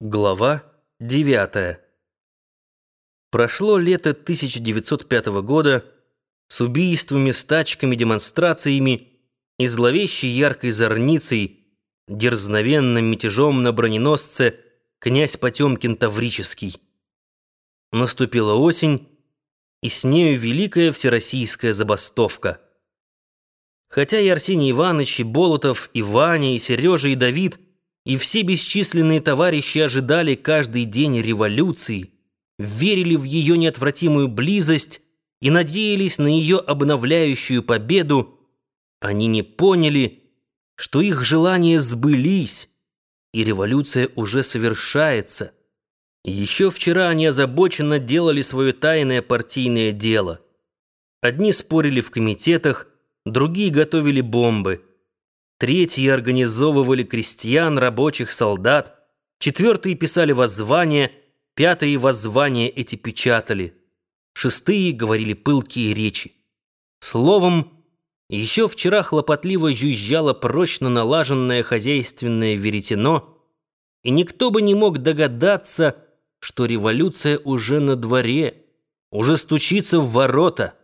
Глава 9. Прошло лето 1905 года с убийствами, стачками, демонстрациями и зловещей яркой зорницей, дерзновенным мятежом на броненосце князь Потемкин Таврический. Наступила осень, и с нею великая всероссийская забастовка. Хотя и Арсений Иванович, и Болотов, и Ваня, и Сережа, и Давид – и все бесчисленные товарищи ожидали каждый день революции, верили в ее неотвратимую близость и надеялись на ее обновляющую победу, они не поняли, что их желания сбылись, и революция уже совершается. Еще вчера они озабоченно делали свое тайное партийное дело. Одни спорили в комитетах, другие готовили бомбы – Третьи организовывали крестьян, рабочих, солдат. Четвертые писали воззвания, пятые воззвания эти печатали. Шестые говорили пылкие речи. Словом, еще вчера хлопотливо жужжало прочно налаженное хозяйственное веретено, и никто бы не мог догадаться, что революция уже на дворе, уже стучится в ворота.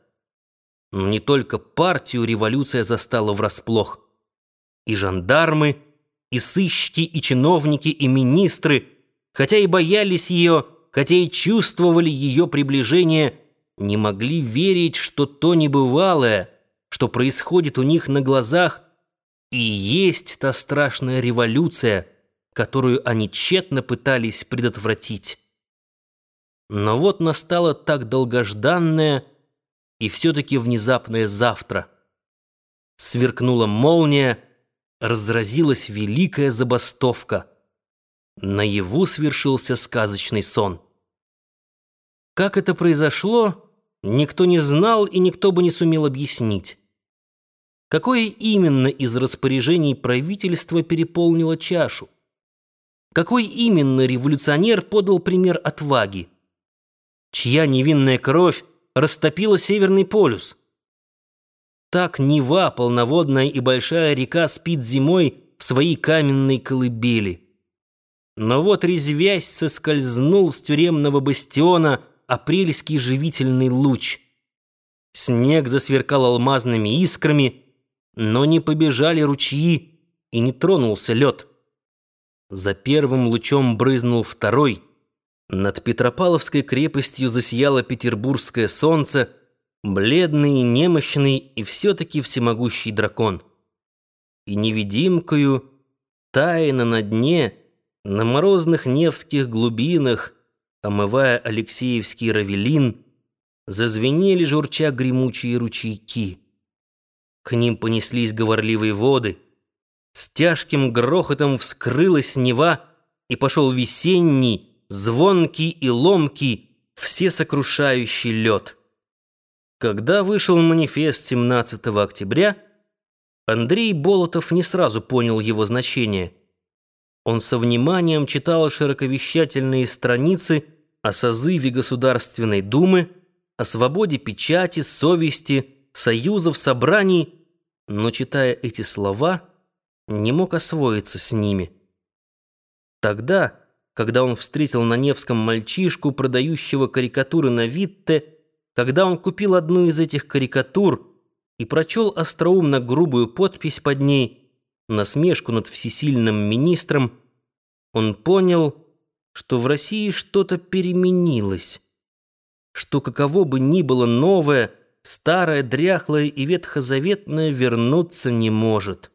Но не только партию революция застала врасплох и жандармы, и сыщики, и чиновники, и министры, хотя и боялись ее, хотя и чувствовали ее приближение, не могли верить, что то небывалое, что происходит у них на глазах, и есть та страшная революция, которую они тщетно пытались предотвратить. Но вот настало так долгожданное и все-таки внезапное завтра. Сверкнула молния, разразилась великая забастовка. Наяву свершился сказочный сон. Как это произошло, никто не знал и никто бы не сумел объяснить. Какое именно из распоряжений правительства переполнило чашу? Какой именно революционер подал пример отваги? Чья невинная кровь растопила Северный полюс? Так Нева, полноводная и большая река, спит зимой в своей каменной колыбели. Но вот резвясь соскользнул с тюремного бастиона апрельский живительный луч. Снег засверкал алмазными искрами, но не побежали ручьи и не тронулся лед. За первым лучом брызнул второй. Над Петропавловской крепостью засияло петербургское солнце — бледный, немощный и все-таки всемогущий дракон. И невидимкою, тайно на дне, на морозных невских глубинах, омывая Алексеевский равелин, зазвенели журча гремучие ручейки. К ним понеслись говорливые воды. С тяжким грохотом вскрылась Нева, и пошел весенний, звонкий и ломкий, всесокрушающий лед. Когда вышел манифест 17 октября, Андрей Болотов не сразу понял его значение. Он со вниманием читал широковещательные страницы о созыве Государственной Думы, о свободе печати, совести, союзов, собраний, но, читая эти слова, не мог освоиться с ними. Тогда, когда он встретил на Невском мальчишку, продающего карикатуры на Витте, когда он купил одну из этих карикатур и прочел остроумно грубую подпись под ней, насмешку над всесильным министром, он понял, что в России что-то переменилось, что каково бы ни было новое, старое, дряхлое и ветхозаветное вернуться не может.